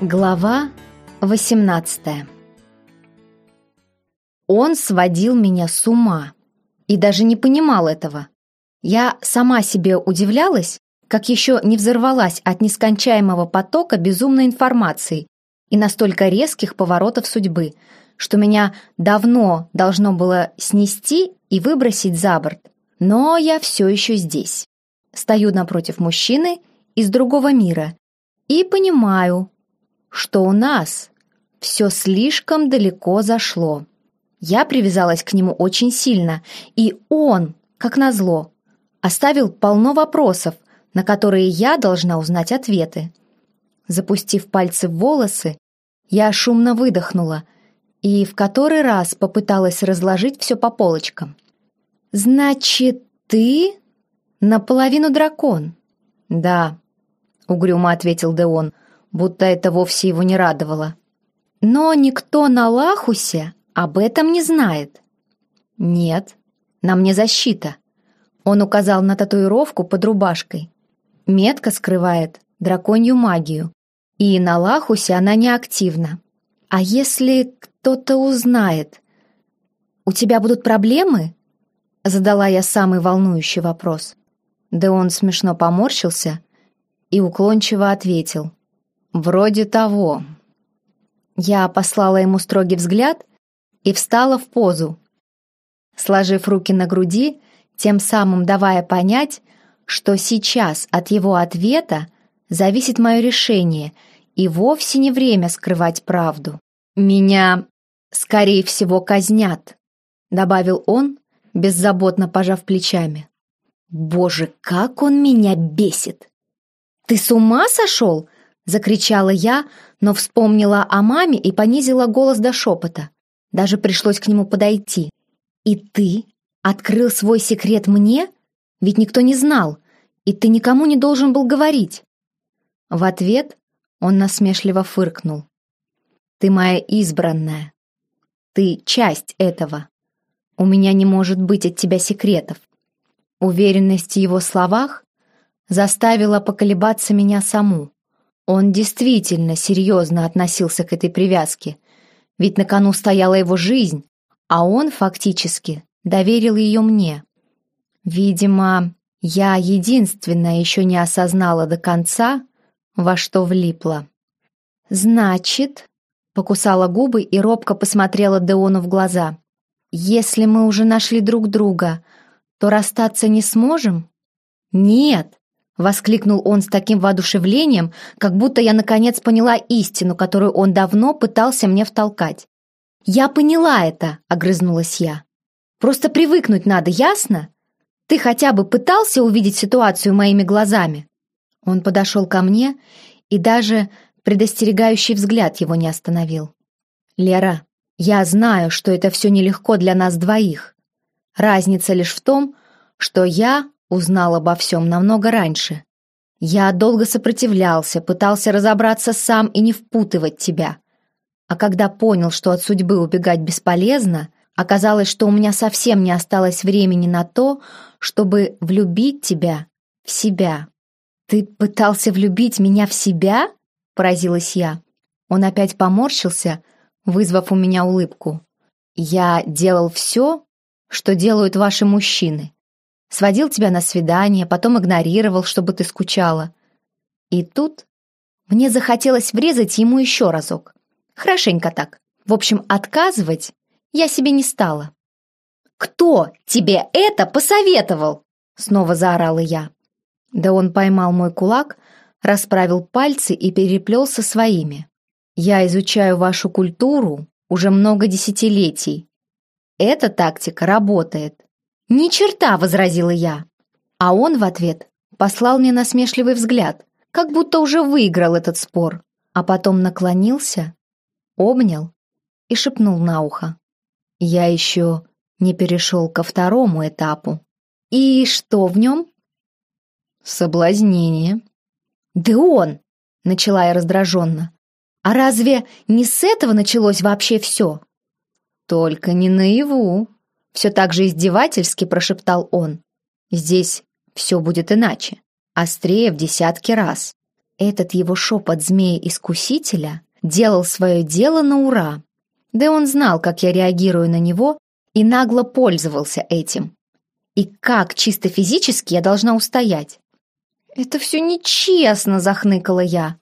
Глава 18 Он сводил меня с ума и даже не понимал этого. Я сама себе удивлялась, как еще не взорвалась от нескончаемого потока безумной информации и настолько резких поворотов судьбы, что меня давно должно было снести и выбросить за борт. Но я все еще здесь. Стою напротив мужчины из другого мира и понимаю, что у нас все слишком далеко зашло. Я привязалась к нему очень сильно, и он, как назло, оставил полно вопросов, на которые я должна узнать ответы. Запустив пальцы в волосы, я шумно выдохнула и в который раз попыталась разложить все по полочкам. «Значит, ты наполовину дракон?» «Да», — угрюмо ответил Деон, — будто это вовсе его не радовало. «Но никто на Лахусе об этом не знает». «Нет, на мне защита». Он указал на татуировку под рубашкой. Метка скрывает драконью магию, и на Лахусе она неактивна. А если кто-то узнает, у тебя будут проблемы? Задала я самый волнующий вопрос. Да он смешно поморщился и уклончиво ответил. «Вроде того». Я послала ему строгий взгляд и встала в позу, сложив руки на груди, тем самым давая понять, что сейчас от его ответа зависит мое решение и вовсе не время скрывать правду. «Меня, скорее всего, казнят», — добавил он, беззаботно пожав плечами. «Боже, как он меня бесит!» «Ты с ума сошел?» Закричала я, но вспомнила о маме и понизила голос до шепота. Даже пришлось к нему подойти. «И ты открыл свой секрет мне? Ведь никто не знал, и ты никому не должен был говорить». В ответ он насмешливо фыркнул. «Ты моя избранная. Ты часть этого. У меня не может быть от тебя секретов». Уверенность в его словах заставила поколебаться меня саму. Он действительно серьезно относился к этой привязке, ведь на кону стояла его жизнь, а он фактически доверил ее мне. Видимо, я единственная еще не осознала до конца, во что влипла. «Значит...» — покусала губы и робко посмотрела Деону в глаза. «Если мы уже нашли друг друга, то расстаться не сможем?» «Нет!» Воскликнул он с таким воодушевлением, как будто я наконец поняла истину, которую он давно пытался мне втолкать. «Я поняла это», — огрызнулась я. «Просто привыкнуть надо, ясно? Ты хотя бы пытался увидеть ситуацию моими глазами?» Он подошел ко мне, и даже предостерегающий взгляд его не остановил. «Лера, я знаю, что это все нелегко для нас двоих. Разница лишь в том, что я Узнал обо всем намного раньше. Я долго сопротивлялся, пытался разобраться сам и не впутывать тебя. А когда понял, что от судьбы убегать бесполезно, оказалось, что у меня совсем не осталось времени на то, чтобы влюбить тебя в себя. «Ты пытался влюбить меня в себя?» — поразилась я. Он опять поморщился, вызвав у меня улыбку. «Я делал все, что делают ваши мужчины. Сводил тебя на свидание, потом игнорировал, чтобы ты скучала. И тут мне захотелось врезать ему еще разок. Хорошенько так. В общем, отказывать я себе не стала. «Кто тебе это посоветовал?» Снова заорала я. Да он поймал мой кулак, расправил пальцы и переплел со своими. «Я изучаю вашу культуру уже много десятилетий. Эта тактика работает. «Ни черта!» — возразила я. А он в ответ послал мне насмешливый взгляд, как будто уже выиграл этот спор, а потом наклонился, обнял и шепнул на ухо. Я еще не перешел ко второму этапу. «И что в нем?» «Соблазнение». «Да он!» — начала я раздраженно. «А разве не с этого началось вообще все?» «Только не наяву», все так же издевательски прошептал он. «Здесь все будет иначе, острее в десятки раз. Этот его шепот змея-искусителя делал свое дело на ура. Да он знал, как я реагирую на него, и нагло пользовался этим. И как чисто физически я должна устоять? «Это все нечестно!» — захныкала я.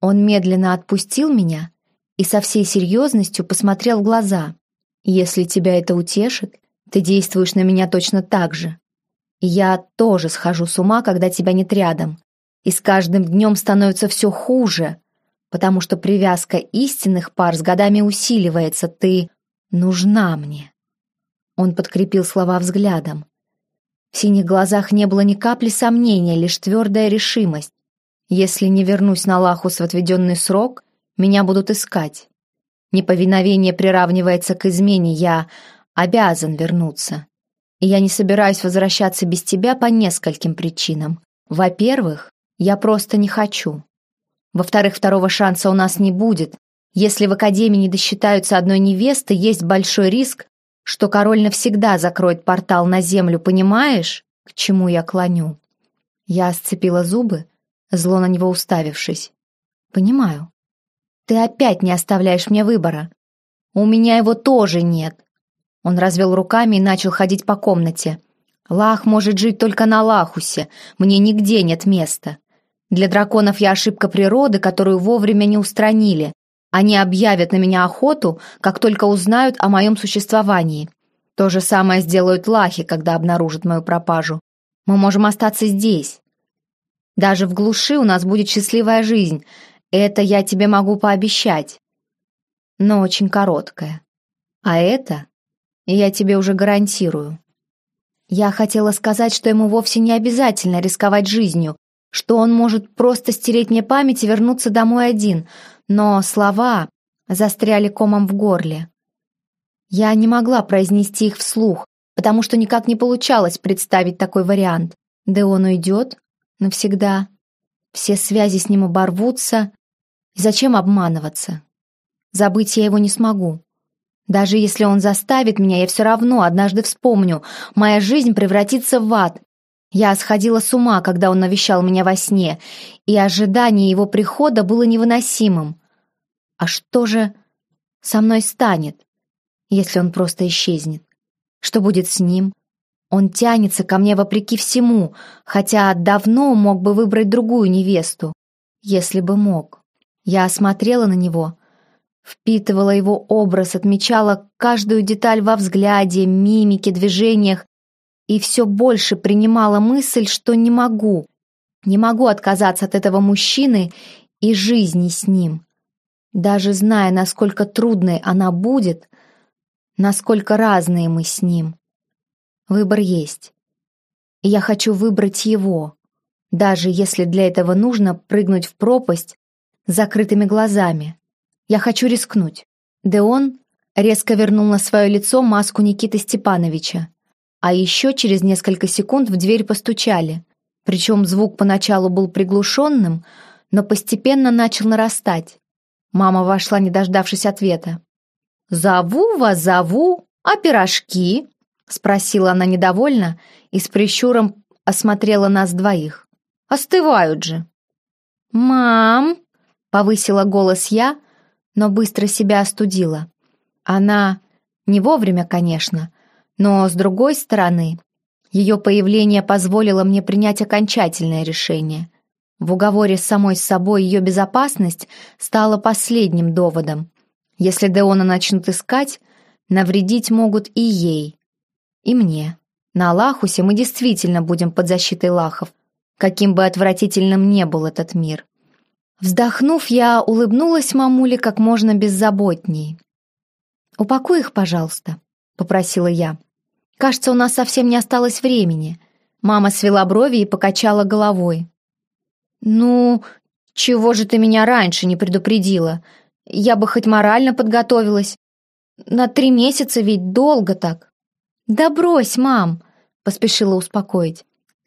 Он медленно отпустил меня и со всей серьезностью посмотрел в глаза. «Если тебя это утешит, ты действуешь на меня точно так же. Я тоже схожу с ума, когда тебя нет рядом. И с каждым днем становится все хуже, потому что привязка истинных пар с годами усиливается. Ты нужна мне». Он подкрепил слова взглядом. В синих глазах не было ни капли сомнения, лишь твердая решимость. Если не вернусь на Лахус в отведенный срок, меня будут искать. Неповиновение приравнивается к измене, я обязан вернуться. И я не собираюсь возвращаться без тебя по нескольким причинам. Во-первых, я просто не хочу. Во-вторых, второго шанса у нас не будет. Если в Академии не досчитаются одной невесты, есть большой риск, что король навсегда закроет портал на землю, понимаешь, к чему я клоню?» Я сцепила зубы, зло на него уставившись. «Понимаю. Ты опять не оставляешь мне выбора. У меня его тоже нет. Он развел руками и начал ходить по комнате. Лах может жить только на Лахусе, мне нигде нет места. Для драконов я ошибка природы, которую вовремя не устранили. Они объявят на меня охоту, как только узнают о моем существовании. То же самое сделают лахи, когда обнаружат мою пропажу. Мы можем остаться здесь. Даже в глуши у нас будет счастливая жизнь, это я тебе могу пообещать. Но очень короткое. А это я тебе уже гарантирую. Я хотела сказать, что ему вовсе не обязательно рисковать жизнью, что он может просто стереть мне память и вернуться домой один, но слова застряли комом в горле. Я не могла произнести их вслух, потому что никак не получалось представить такой вариант. Да он уйдет навсегда. Все связи с ним оборвутся, Зачем обманываться? Забыть я его не смогу. Даже если он заставит меня, я все равно однажды вспомню. Моя жизнь превратится в ад. Я сходила с ума, когда он навещал меня во сне, и ожидание его прихода было невыносимым. А что же со мной станет, если он просто исчезнет? Что будет с ним? Он тянется ко мне вопреки всему, хотя давно мог бы выбрать другую невесту, если бы мог. Я осмотрела на него, впитывала его образ, отмечала каждую деталь во взгляде, мимике, движениях и все больше принимала мысль, что не могу, не могу отказаться от этого мужчины и жизни с ним. Даже зная, насколько трудной она будет, насколько разные мы с ним. Выбор есть. И я хочу выбрать его, даже если для этого нужно прыгнуть в пропасть, закрытыми глазами. Я хочу рискнуть. Деон резко вернул на свое лицо маску Никиты Степановича. А еще через несколько секунд в дверь постучали. Причем звук поначалу был приглушенным, но постепенно начал нарастать. Мама вошла, не дождавшись ответа. «Зову вас, зову, а пирожки?» Спросила она недовольно и с прищуром осмотрела нас двоих. «Остывают же». «Мам!» Повысила голос я, но быстро себя остудила. Она не вовремя, конечно, но, с другой стороны, ее появление позволило мне принять окончательное решение. В уговоре с самой собой ее безопасность стала последним доводом. Если Деона начнут искать, навредить могут и ей, и мне. На Лахусе мы действительно будем под защитой Лахов, каким бы отвратительным не был этот мир. Вздохнув, я улыбнулась мамуле как можно беззаботней. «Упакуй их, пожалуйста», — попросила я. «Кажется, у нас совсем не осталось времени». Мама свела брови и покачала головой. «Ну, чего же ты меня раньше не предупредила? Я бы хоть морально подготовилась. На три месяца ведь долго так». «Да брось, мам», — поспешила успокоить.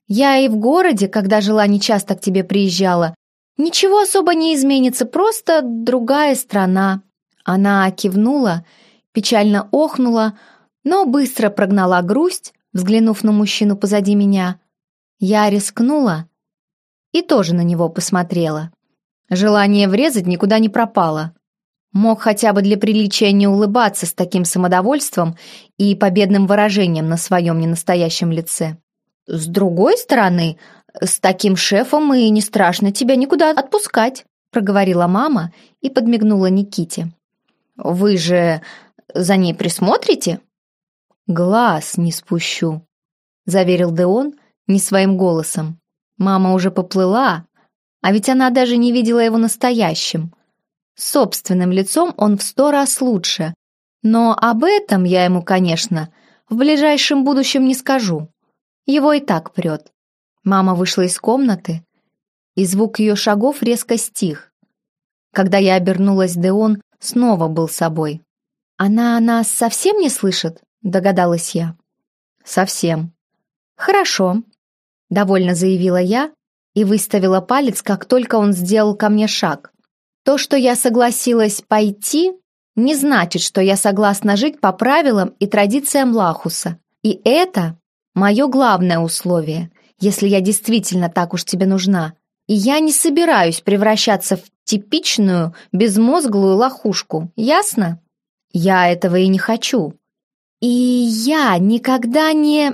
«Я и в городе, когда жила, нечасто к тебе приезжала, «Ничего особо не изменится, просто другая страна». Она кивнула, печально охнула, но быстро прогнала грусть, взглянув на мужчину позади меня. Я рискнула и тоже на него посмотрела. Желание врезать никуда не пропало. Мог хотя бы для приличия не улыбаться с таким самодовольством и победным выражением на своем ненастоящем лице. С другой стороны, с таким шефом и не страшно тебя никуда отпускать, проговорила мама и подмигнула Никите. Вы же за ней присмотрите? Глаз не спущу, заверил Деон не своим голосом. Мама уже поплыла, а ведь она даже не видела его настоящим. Собственным лицом он в сто раз лучше. Но об этом я ему, конечно, в ближайшем будущем не скажу. Его и так прет. Мама вышла из комнаты, и звук ее шагов резко стих. Когда я обернулась, Деон снова был собой. «Она нас совсем не слышит?» — догадалась я. «Совсем». «Хорошо», — довольно заявила я и выставила палец, как только он сделал ко мне шаг. То, что я согласилась пойти, не значит, что я согласна жить по правилам и традициям Лахуса. И это мое главное условие, если я действительно так уж тебе нужна. И я не собираюсь превращаться в типичную, безмозглую лохушку, ясно? Я этого и не хочу. И я никогда не...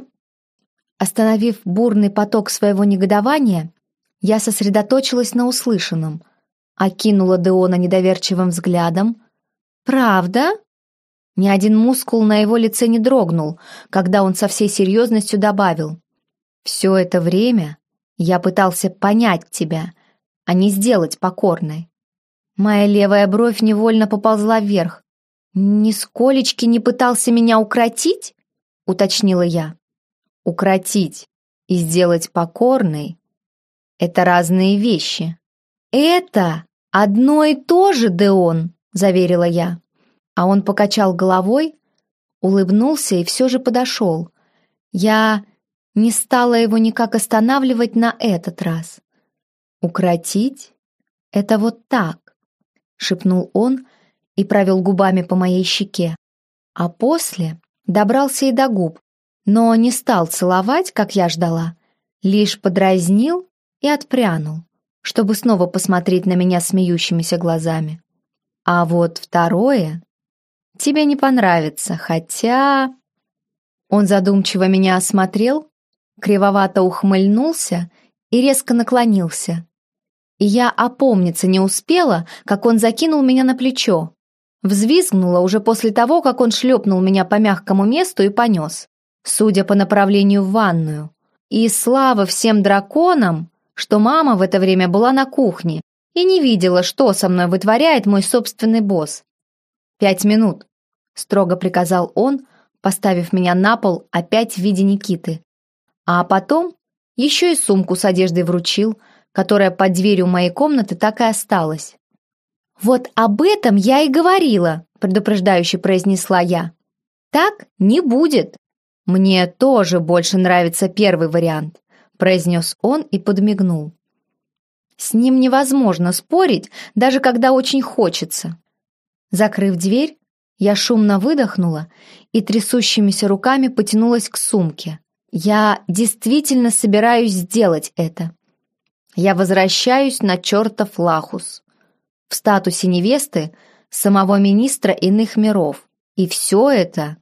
Остановив бурный поток своего негодования, я сосредоточилась на услышанном – окинула Деона недоверчивым взглядом. «Правда?» Ни один мускул на его лице не дрогнул, когда он со всей серьезностью добавил. «Все это время я пытался понять тебя, а не сделать покорной». Моя левая бровь невольно поползла вверх. «Нисколечки не пытался меня укротить?» — уточнила я. «Укротить и сделать покорной — это разные вещи». «Это «Одно и то же, Деон», — заверила я. А он покачал головой, улыбнулся и все же подошел. Я не стала его никак останавливать на этот раз. «Укротить? Это вот так», — шепнул он и провел губами по моей щеке. А после добрался и до губ, но не стал целовать, как я ждала, лишь подразнил и отпрянул чтобы снова посмотреть на меня смеющимися глазами. А вот второе тебе не понравится, хотя... Он задумчиво меня осмотрел, кривовато ухмыльнулся и резко наклонился. И я опомниться не успела, как он закинул меня на плечо. Взвизгнула уже после того, как он шлепнул меня по мягкому месту и понес, судя по направлению в ванную. И слава всем драконам, что мама в это время была на кухне и не видела, что со мной вытворяет мой собственный босс. «Пять минут», — строго приказал он, поставив меня на пол опять в виде Никиты. А потом еще и сумку с одеждой вручил, которая под дверью моей комнаты так и осталась. «Вот об этом я и говорила», — предупреждающе произнесла я. «Так не будет. Мне тоже больше нравится первый вариант произнес он и подмигнул. С ним невозможно спорить, даже когда очень хочется. Закрыв дверь, я шумно выдохнула и трясущимися руками потянулась к сумке. Я действительно собираюсь сделать это. Я возвращаюсь на чертов Лахус. В статусе невесты самого министра иных миров. И все это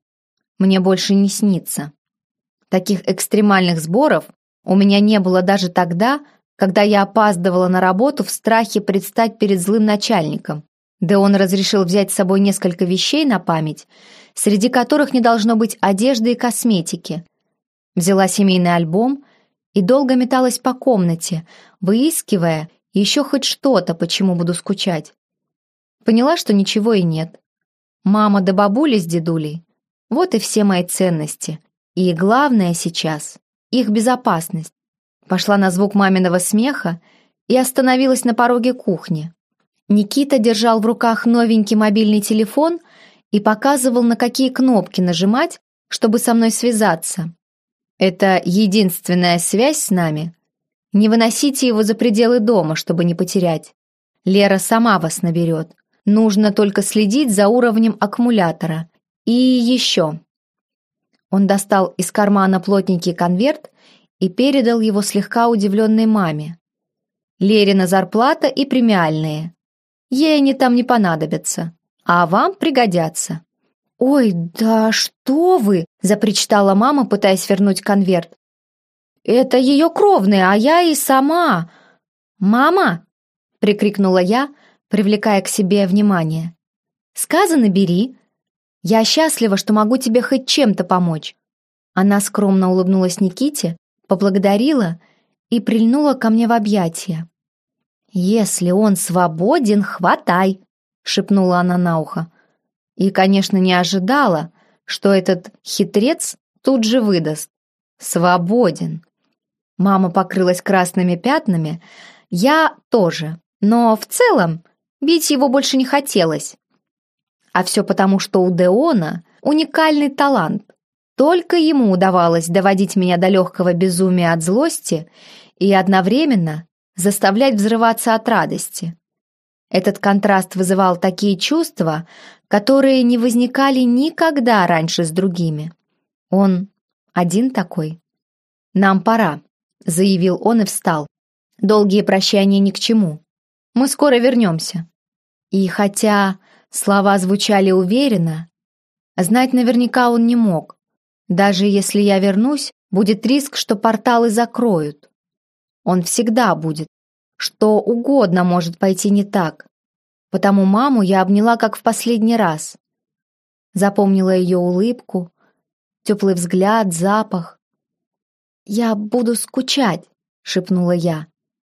мне больше не снится. Таких экстремальных сборов у меня не было даже тогда, когда я опаздывала на работу в страхе предстать перед злым начальником. Да он разрешил взять с собой несколько вещей на память, среди которых не должно быть одежды и косметики. Взяла семейный альбом и долго металась по комнате, выискивая еще хоть что-то, почему буду скучать. Поняла, что ничего и нет. Мама да бабули с дедулей. Вот и все мои ценности. И главное сейчас их безопасность. Пошла на звук маминого смеха и остановилась на пороге кухни. Никита держал в руках новенький мобильный телефон и показывал, на какие кнопки нажимать, чтобы со мной связаться. Это единственная связь с нами. Не выносите его за пределы дома, чтобы не потерять. Лера сама вас наберет. Нужно только следить за уровнем аккумулятора. И еще. Он достал из кармана плотненький конверт и передал его слегка удивленной маме. Лерина зарплата и премиальные. Ей они там не понадобятся, а вам пригодятся». «Ой, да что вы!» — запричитала мама, пытаясь вернуть конверт. «Это ее кровные, а я и сама!» «Мама!» — прикрикнула я, привлекая к себе внимание. «Сказано бери. Я счастлива, что могу тебе хоть чем-то помочь». Она скромно улыбнулась Никите, поблагодарила и прильнула ко мне в объятия. «Если он свободен, хватай!» — шепнула она на ухо. И, конечно, не ожидала, что этот хитрец тут же выдаст. «Свободен!» Мама покрылась красными пятнами, я тоже, но в целом бить его больше не хотелось. А все потому, что у Деона уникальный талант. Только ему удавалось доводить меня до легкого безумия от злости и одновременно заставлять взрываться от радости. Этот контраст вызывал такие чувства, которые не возникали никогда раньше с другими. Он один такой. «Нам пора», — заявил он и встал. «Долгие прощания ни к чему. Мы скоро вернемся». И хотя слова звучали уверенно, знать наверняка он не мог. Даже если я вернусь, будет риск, что порталы закроют. Он всегда будет. Что угодно может пойти не так. Потому маму я обняла как в последний раз. Запомнила ее улыбку, теплый взгляд, запах. «Я буду скучать», — шепнула я.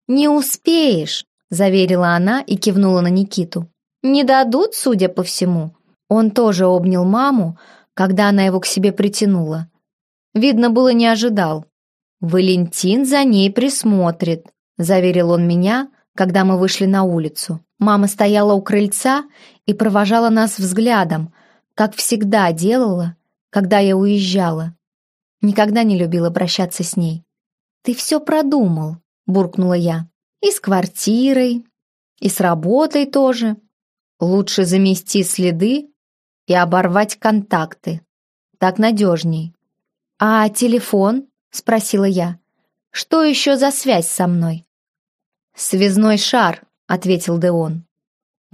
«Не успеешь», — заверила она и кивнула на Никиту. «Не дадут, судя по всему». Он тоже обнял маму, когда она его к себе притянула. Видно было, не ожидал. «Валентин за ней присмотрит», — заверил он меня, когда мы вышли на улицу. Мама стояла у крыльца и провожала нас взглядом, как всегда делала, когда я уезжала. Никогда не любила обращаться с ней. «Ты все продумал», — буркнула я. «И с квартирой, и с работой тоже. Лучше замести следы и оборвать контакты. Так надежней». «А телефон?» — спросила я. «Что еще за связь со мной?» «Связной шар», — ответил Деон.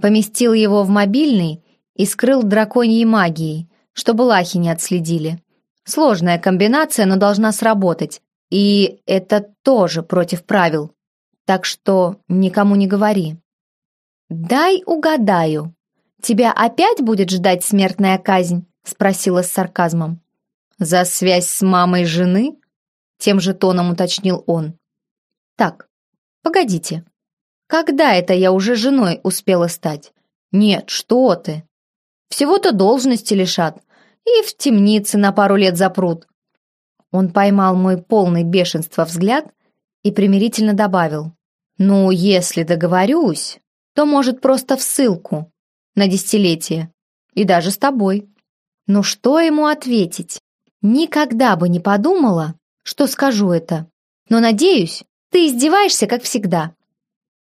Поместил его в мобильный и скрыл драконьей магией, чтобы лахи не отследили. Сложная комбинация, но должна сработать. И это тоже против правил. Так что никому не говори. «Дай угадаю. Тебя опять будет ждать смертная казнь?» спросила с сарказмом. «За связь с мамой жены?» Тем же тоном уточнил он. «Так, погодите. Когда это я уже женой успела стать? Нет, что ты. Всего-то должности лишат, и в темнице на пару лет запрут. Он поймал мой полный бешенства взгляд и примирительно добавил. «Ну, если договорюсь, то, может, просто в ссылку на десятилетие. И даже с тобой». Ну что ему ответить? Никогда бы не подумала, что скажу это. Но, надеюсь, ты издеваешься, как всегда.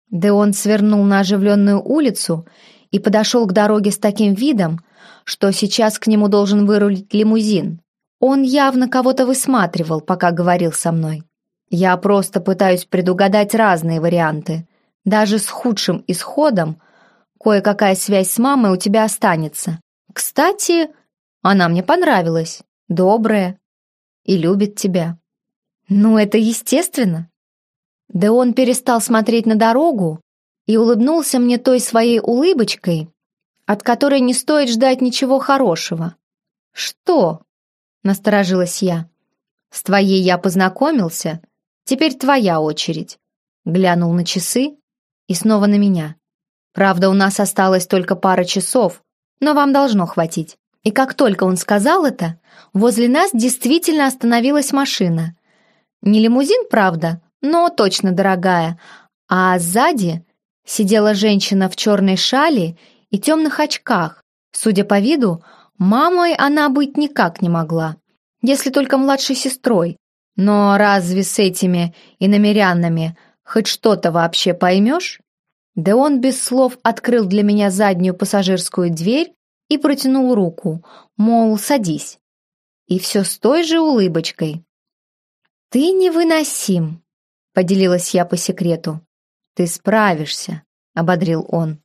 Да он свернул на оживленную улицу и подошел к дороге с таким видом, что сейчас к нему должен вырулить лимузин. Он явно кого-то высматривал, пока говорил со мной. Я просто пытаюсь предугадать разные варианты. Даже с худшим исходом кое-какая связь с мамой у тебя останется. Кстати, она мне понравилась, добрая и любит тебя. Ну, это естественно. Да он перестал смотреть на дорогу и улыбнулся мне той своей улыбочкой, от которой не стоит ждать ничего хорошего. «Что?» — насторожилась я. «С твоей я познакомился, теперь твоя очередь». Глянул на часы и снова на меня. «Правда, у нас осталось только пара часов, но вам должно хватить». И как только он сказал это, возле нас действительно остановилась машина. Не лимузин, правда, но точно дорогая, а сзади сидела женщина в черной шали и темных очках. Судя по виду, мамой она быть никак не могла, если только младшей сестрой. Но разве с этими иномерянами хоть что-то вообще поймешь? Да он без слов открыл для меня заднюю пассажирскую дверь и протянул руку, мол, садись. И все с той же улыбочкой. «Ты невыносим», — поделилась я по секрету. «Ты справишься», — ободрил он.